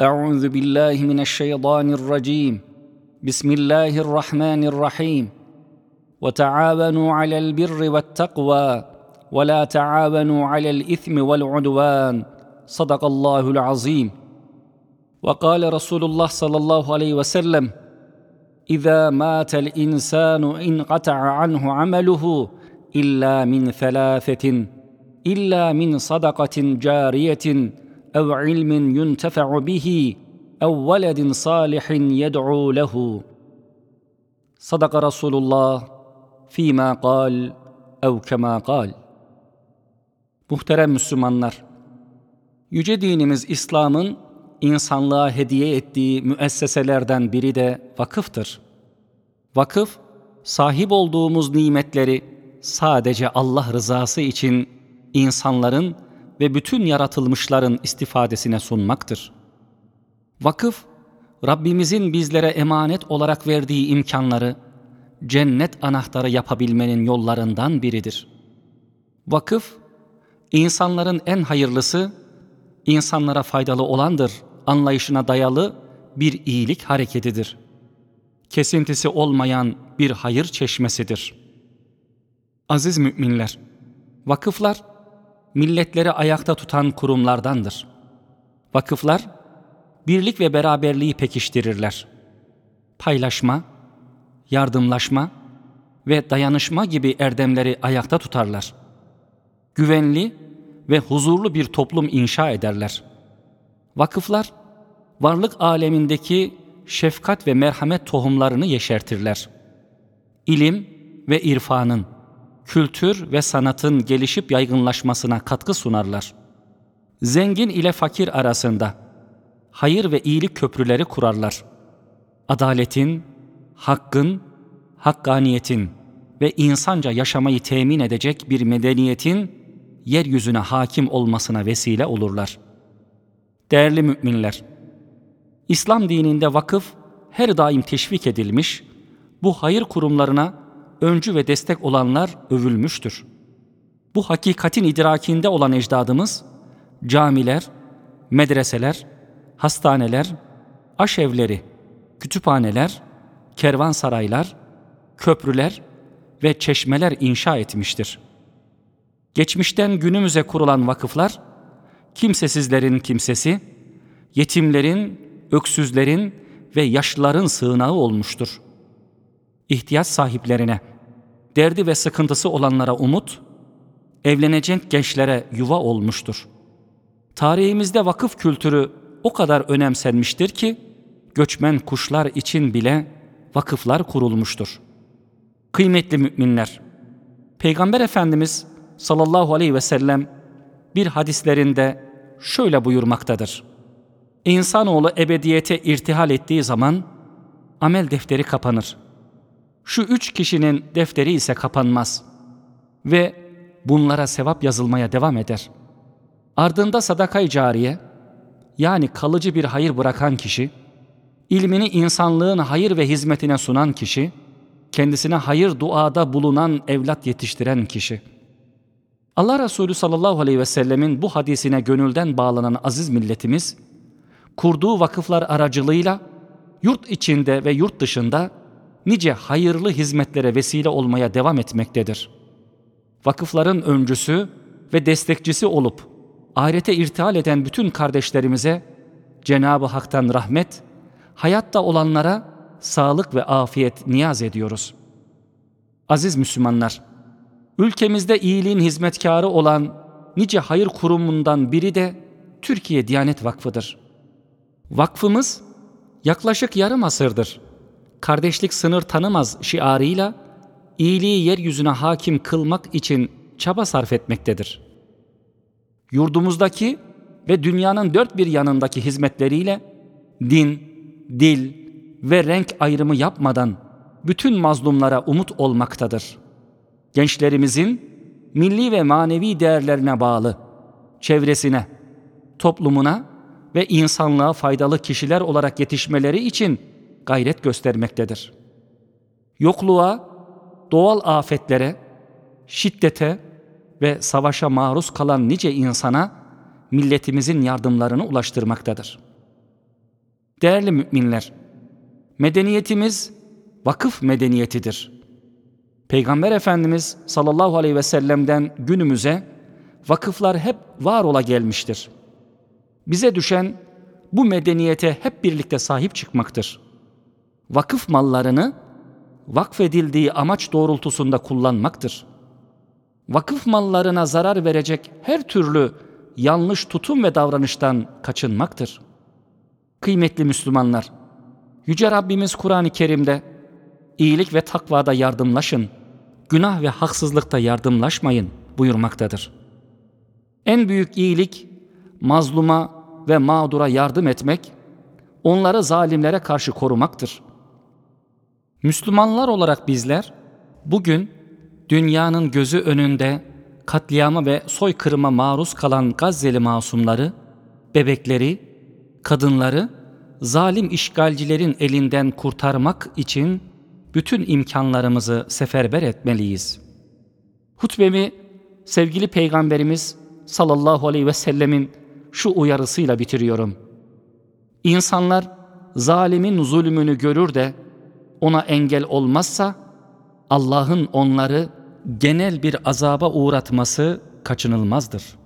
أعوذ بالله من الشيطان الرجيم. بسم الله الرحمن الرحيم. وتعاونوا على البر والتقوى ولا تعاونوا على الإثم والعدوان. صدق الله العظيم. وقال رسول الله صلى الله عليه وسلم إذا مات الإنسان انقطع عنه عمله إلا من ثلاثة إلا من صدقة جارية أو علم ينتفع به أو ولد صالح يدعو له صدق رسول الله فيما قال أو كما قال Muhterem Müslümanlar, Yüce dinimiz İslam'ın insanlığa hediye ettiği müesseselerden biri de vakıftır. Vakıf, sahip olduğumuz nimetleri sadece Allah rızası için insanların ve bütün yaratılmışların istifadesine sunmaktır. Vakıf, Rabbimizin bizlere emanet olarak verdiği imkanları cennet anahtarı yapabilmenin yollarından biridir. Vakıf, insanların en hayırlısı, insanlara faydalı olandır anlayışına dayalı bir iyilik hareketidir. Kesintisi olmayan bir hayır çeşmesidir. Aziz müminler, vakıflar, milletleri ayakta tutan kurumlardandır. Vakıflar, birlik ve beraberliği pekiştirirler. Paylaşma, yardımlaşma ve dayanışma gibi erdemleri ayakta tutarlar. Güvenli ve huzurlu bir toplum inşa ederler. Vakıflar, varlık alemindeki şefkat ve merhamet tohumlarını yeşertirler. İlim ve irfanın, kültür ve sanatın gelişip yaygınlaşmasına katkı sunarlar. Zengin ile fakir arasında hayır ve iyilik köprüleri kurarlar. Adaletin, hakkın, hakkaniyetin ve insanca yaşamayı temin edecek bir medeniyetin yeryüzüne hakim olmasına vesile olurlar. Değerli müminler, İslam dininde vakıf her daim teşvik edilmiş, bu hayır kurumlarına öncü ve destek olanlar övülmüştür. Bu hakikatin idrakinde olan ecdadımız, camiler, medreseler, hastaneler, aşevleri, kütüphaneler, kervansaraylar, köprüler ve çeşmeler inşa etmiştir. Geçmişten günümüze kurulan vakıflar, kimsesizlerin kimsesi, yetimlerin, öksüzlerin ve yaşlıların sığınağı olmuştur. İhtiyaç sahiplerine, derdi ve sıkıntısı olanlara umut, evlenecek gençlere yuva olmuştur. Tarihimizde vakıf kültürü o kadar önemsenmiştir ki, göçmen kuşlar için bile vakıflar kurulmuştur. Kıymetli müminler, Peygamber Efendimiz sallallahu aleyhi ve sellem bir hadislerinde şöyle buyurmaktadır. İnsanoğlu ebediyete irtihal ettiği zaman amel defteri kapanır. Şu üç kişinin defteri ise kapanmaz ve bunlara sevap yazılmaya devam eder. Ardında sadakay cariye yani kalıcı bir hayır bırakan kişi, ilmini insanlığın hayır ve hizmetine sunan kişi, kendisine hayır duada bulunan evlat yetiştiren kişi. Allah Resulü sallallahu aleyhi ve sellemin bu hadisine gönülden bağlanan aziz milletimiz, kurduğu vakıflar aracılığıyla yurt içinde ve yurt dışında nice hayırlı hizmetlere vesile olmaya devam etmektedir. Vakıfların öncüsü ve destekçisi olup ahirete irtihal eden bütün kardeşlerimize Cenab-ı Hak'tan rahmet, hayatta olanlara sağlık ve afiyet niyaz ediyoruz. Aziz Müslümanlar, ülkemizde iyiliğin hizmetkarı olan nice hayır kurumundan biri de Türkiye Diyanet Vakfı'dır. Vakfımız yaklaşık yarım asırdır kardeşlik sınır tanımaz şiarıyla iyiliği yeryüzüne hakim kılmak için çaba sarf etmektedir. Yurdumuzdaki ve dünyanın dört bir yanındaki hizmetleriyle din, dil ve renk ayrımı yapmadan bütün mazlumlara umut olmaktadır. Gençlerimizin milli ve manevi değerlerine bağlı, çevresine, toplumuna ve insanlığa faydalı kişiler olarak yetişmeleri için gayret göstermektedir. Yokluğa, doğal afetlere, şiddete ve savaşa maruz kalan nice insana milletimizin yardımlarını ulaştırmaktadır. Değerli müminler, medeniyetimiz vakıf medeniyetidir. Peygamber Efendimiz sallallahu aleyhi ve sellem'den günümüze vakıflar hep var ola gelmiştir. Bize düşen bu medeniyete hep birlikte sahip çıkmaktır. Vakıf mallarını vakfedildiği amaç doğrultusunda kullanmaktır. Vakıf mallarına zarar verecek her türlü yanlış tutum ve davranıştan kaçınmaktır. Kıymetli Müslümanlar, Yüce Rabbimiz Kur'an-ı Kerim'de iyilik ve takvada yardımlaşın, günah ve haksızlıkta yardımlaşmayın buyurmaktadır. En büyük iyilik mazluma ve mağdura yardım etmek, onları zalimlere karşı korumaktır. Müslümanlar olarak bizler bugün dünyanın gözü önünde katliama ve soykırıma maruz kalan Gazze'li masumları, bebekleri, kadınları zalim işgalcilerin elinden kurtarmak için bütün imkanlarımızı seferber etmeliyiz. Hutbemi sevgili Peygamberimiz sallallahu aleyhi ve sellemin şu uyarısıyla bitiriyorum. İnsanlar zalimin zulmünü görür de ona engel olmazsa Allah'ın onları genel bir azaba uğratması kaçınılmazdır.''